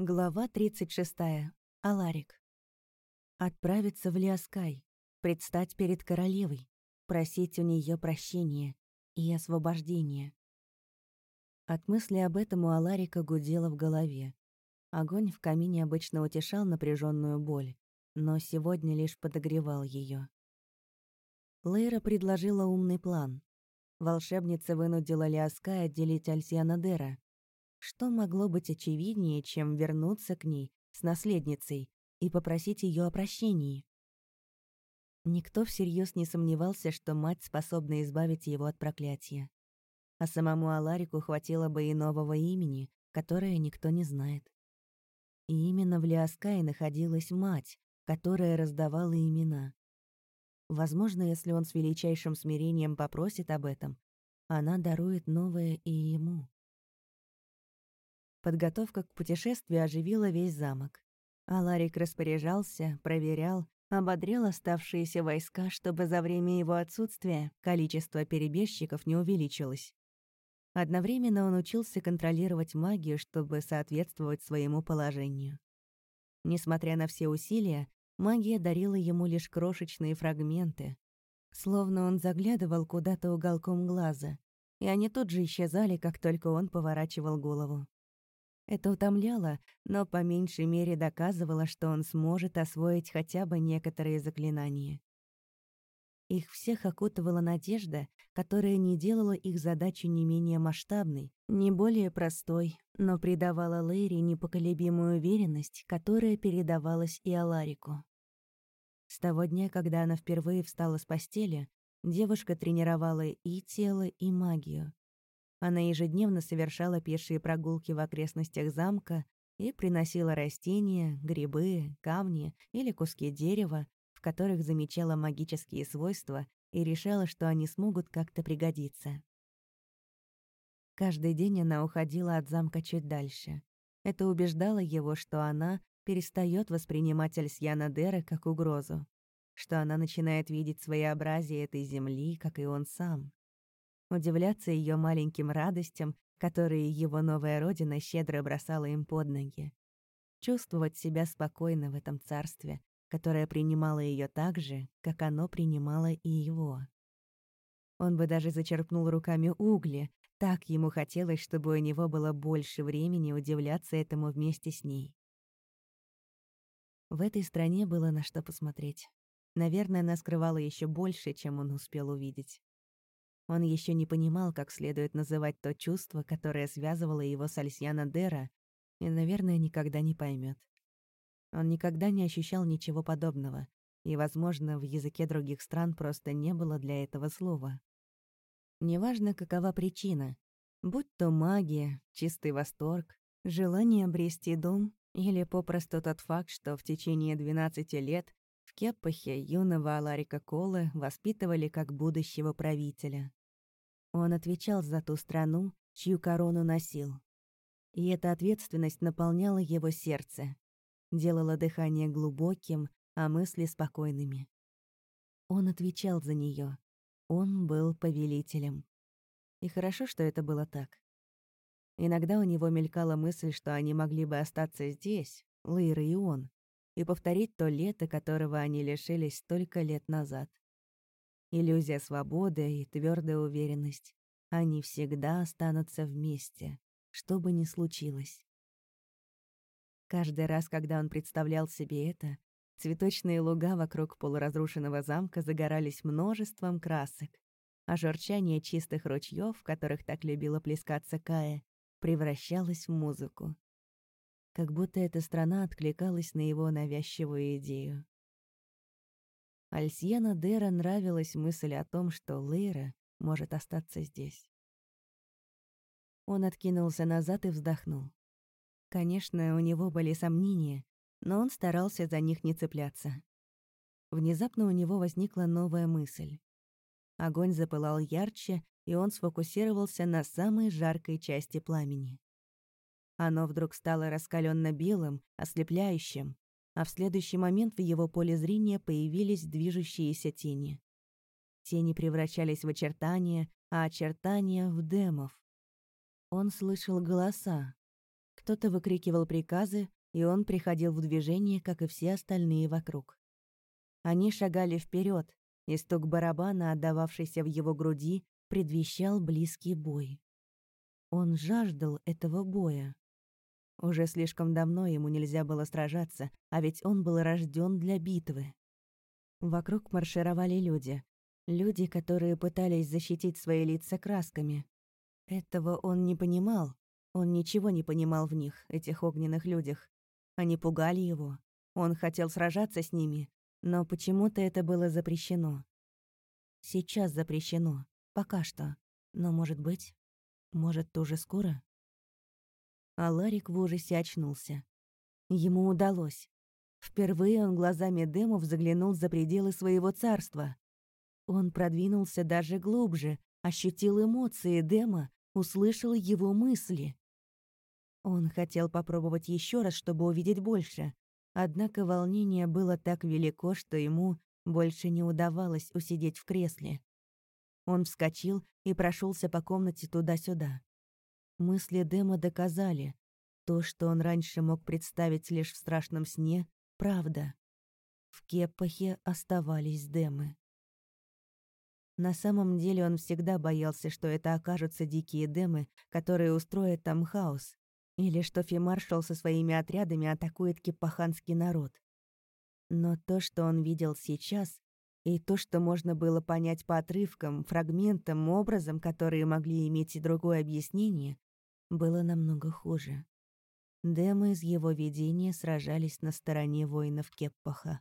Глава 36. Аларик. Отправиться в Лиаскай, предстать перед королевой, просить у нее прощения и освобождения. От мысли об этом у Аларика гудело в голове. Огонь в камине обычно утешал напряженную боль, но сегодня лишь подогревал ее. Лейра предложила умный план. Волшебница вынудила Лиаскай отделить Альсиана Дера, что могло быть очевиднее, чем вернуться к ней с наследницей и попросить ее о прощении? Никто всерьез не сомневался, что мать способна избавить его от проклятия. А самому Аларику хватило бы и нового имени, которое никто не знает. И именно в Лиаскае находилась мать, которая раздавала имена. Возможно, если он с величайшим смирением попросит об этом, она дарует новое и ему. Подготовка к путешествию оживила весь замок. Аларик распоряжался, проверял, ободрил оставшиеся войска, чтобы за время его отсутствия количество перебежчиков не увеличилось. Одновременно он учился контролировать магию, чтобы соответствовать своему положению. Несмотря на все усилия, магия дарила ему лишь крошечные фрагменты, словно он заглядывал куда-то уголком глаза, и они тут же исчезали, как только он поворачивал голову. Это утомляло, но по меньшей мере доказывало, что он сможет освоить хотя бы некоторые заклинания. Их всех окутывала надежда, которая не делала их задачу не менее масштабной, не более простой, но придавала Лэри непоколебимую уверенность, которая передавалась и Аларику. С того дня, когда она впервые встала с постели, девушка тренировала и тело, и магию. Она ежедневно совершала пешие прогулки в окрестностях замка и приносила растения, грибы, камни или куски дерева, в которых замечала магические свойства и решала, что они смогут как-то пригодиться. Каждый день она уходила от замка чуть дальше. Это убеждало его, что она перестает воспринимать Альсьяна Дера как угрозу, что она начинает видеть своеобразие этой земли, как и он сам удивляться ее маленьким радостям, которые его новая родина щедро бросала им под ноги. Чувствовать себя спокойно в этом царстве, которое принимало ее так же, как оно принимало и его. Он бы даже зачерпнул руками угли, так ему хотелось, чтобы у него было больше времени удивляться этому вместе с ней. В этой стране было на что посмотреть. Наверное, она скрывала еще больше, чем он успел увидеть. Он еще не понимал, как следует называть то чувство, которое связывало его с Альсьяна Дера, и, наверное, никогда не поймет. Он никогда не ощущал ничего подобного, и, возможно, в языке других стран просто не было для этого слова. Неважно, какова причина, будь то магия, чистый восторг, желание обрести дом или попросту тот факт, что в течение 12 лет в Кеппахе юного Аларика Колы воспитывали как будущего правителя. Он отвечал за ту страну, чью корону носил. И эта ответственность наполняла его сердце, делала дыхание глубоким, а мысли спокойными. Он отвечал за нее. Он был повелителем. И хорошо, что это было так. Иногда у него мелькала мысль, что они могли бы остаться здесь, Лейра и он, и повторить то лето, которого они лишились столько лет назад. Иллюзия свободы и твердая уверенность. Они всегда останутся вместе, что бы ни случилось. Каждый раз, когда он представлял себе это, цветочные луга вокруг полуразрушенного замка загорались множеством красок, а журчание чистых ручьев, в которых так любила плескаться Кая, превращалось в музыку. Как будто эта страна откликалась на его навязчивую идею. Альсьена Дера нравилась мысль о том, что Лейра может остаться здесь. Он откинулся назад и вздохнул. Конечно, у него были сомнения, но он старался за них не цепляться. Внезапно у него возникла новая мысль. Огонь запылал ярче, и он сфокусировался на самой жаркой части пламени. Оно вдруг стало раскаленно белым, ослепляющим, а в следующий момент в его поле зрения появились движущиеся тени. Тени превращались в очертания, а очертания — в демов. Он слышал голоса. Кто-то выкрикивал приказы, и он приходил в движение, как и все остальные вокруг. Они шагали вперед, и стук барабана, отдававшийся в его груди, предвещал близкий бой. Он жаждал этого боя. Уже слишком давно ему нельзя было сражаться, а ведь он был рожден для битвы. Вокруг маршировали люди. Люди, которые пытались защитить свои лица красками. Этого он не понимал. Он ничего не понимал в них, этих огненных людях. Они пугали его. Он хотел сражаться с ними, но почему-то это было запрещено. Сейчас запрещено. Пока что. Но, может быть, может, тоже скоро? А Ларик в ужасе очнулся. Ему удалось. Впервые он глазами демов заглянул за пределы своего царства. Он продвинулся даже глубже, ощутил эмоции Дема, услышал его мысли. Он хотел попробовать еще раз, чтобы увидеть больше. Однако волнение было так велико, что ему больше не удавалось усидеть в кресле. Он вскочил и прошелся по комнате туда-сюда. Мысли Дема доказали, то, что он раньше мог представить лишь в страшном сне, правда. В Кеппахе оставались Демы. На самом деле он всегда боялся, что это окажутся дикие Демы, которые устроят там хаос, или что Фимаршал со своими отрядами атакует кипаханский народ. Но то, что он видел сейчас, и то, что можно было понять по отрывкам, фрагментам, образам, которые могли иметь и другое объяснение, было намного хуже. Демы из его видения сражались на стороне воинов Кеппаха.